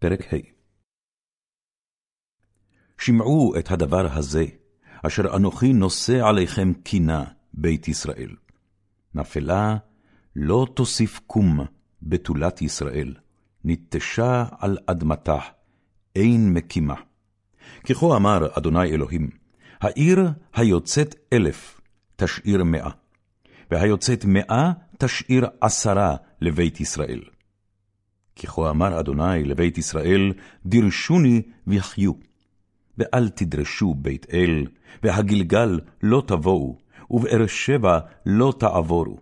פרק ה' שמעו את הדבר הזה, אשר אנוכי נושא עליכם קינה, בית ישראל. נפלה לא תוסיף קום בתולת ישראל, ניטשה על אדמתה, אין מקימה. ככה אמר אדוני אלוהים, העיר היוצאת אלף תשאיר מאה, והיוצאת מאה תשאיר עשרה לבית ישראל. ככה אמר אדוני לבית ישראל, דירשוני ויחיו. ואל תדרשו בית אל, והגלגל לא תבואו, ובאר שבע לא תעבורו.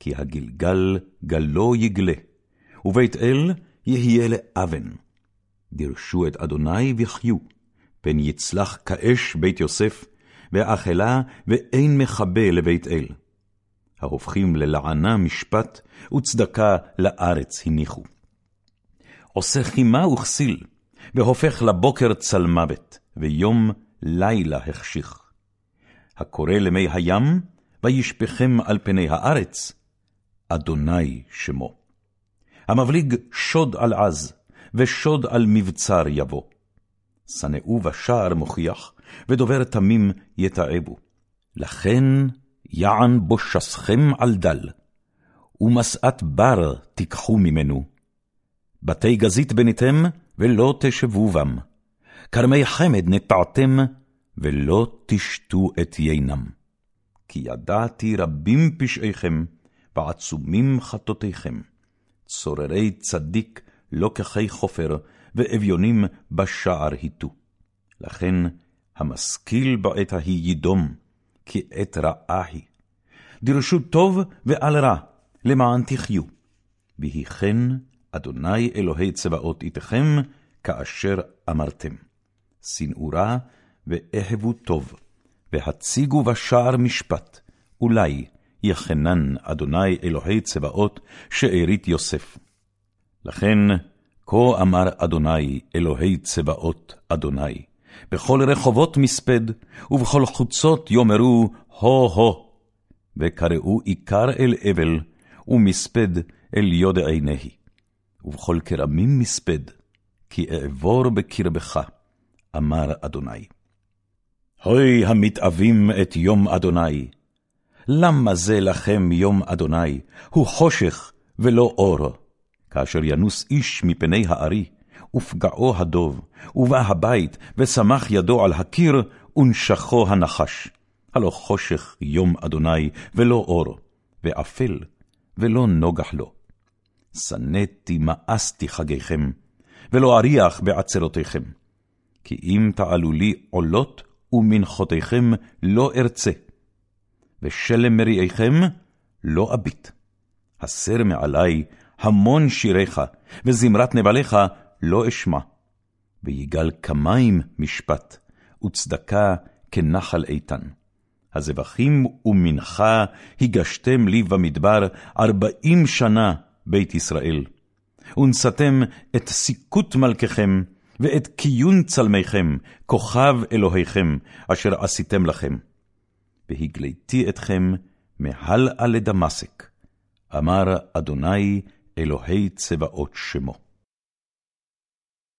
כי הגלגל גלו יגלה, ובית אל יהיה לאבן. דירשו את אדוני וחיו, פן יצלח כאש בית יוסף, ואכלה ואין מכבה לבית אל. ההופכים ללענה משפט, וצדקה לארץ הניחו. עושה חימה וכסיל, והופך לבוקר צל מוות, ויום לילה החשיך. הקורא למי הים, וישפכם על פני הארץ, אדוני שמו. המבליג שוד על עז, ושוד על מבצר יבוא. שנאו בשער מוכיח, ודובר תמים יתעבו. לכן יען בו שסכם על דל, ומשאת בר תיקחו ממנו. בתי גזית בניתם, ולא תשבו בם. כרמי חמד נטעתם, ולא תשתו את יינם. כי ידעתי רבים פשעיכם, ועצומים חטאותיכם. צוררי צדיק כחי חופר, ואביונים בשער היטו. לכן המשכיל בעת ההיא יידום, כי עת רעה היא. דרשו טוב ועל רע, למען תחיו. ויהי כן אדוני אלוהי צבאות איתכם, כאשר אמרתם. שנאו רע ואהבו טוב, והציגו בשער משפט, אולי יחנן אדוני אלוהי צבאות, שארית יוסף. לכן, כה אמר אדוני אלוהי צבאות אדוני, בכל רחובות מספד, ובכל חוצות יאמרו הו-הו, וקראו עיקר אל אבל, ומספד אל יודעי נהי. ובכל כרמים מספד, כי אעבור בקרבך, אמר אדוני. הוי המתאבים את יום אדוני, למה זה לכם יום אדוני, הוא חושך ולא אור, כאשר ינוס איש מפני הארי, ופגעו הדוב, ובא הבית, ושמח ידו על הקיר, ונשכו הנחש. הלא חושך יום אדוני, ולא אור, ואפל, ולא נוגח לו. שנאתי מאסתי חגיכם, ולא אריח בעצרותיכם. כי אם תעלו לי עולות, ומנחותיכם לא ארצה. ושלם מריעיכם לא אביט. הסר מעלי המון שיריך, וזמרת נבליך לא אשמע. ויגל כמים משפט, וצדקה כנחל איתן. הזבחים ומנחה הגשתם לי במדבר ארבעים שנה בית ישראל. ונשאתם את סיכות מלככם, ואת קיון צלמיכם, כוכב אלוהיכם, אשר עשיתם לכם. והגליתי אתכם מהלאה לדמשק, אמר אדוני אלוהי צבאות שמו.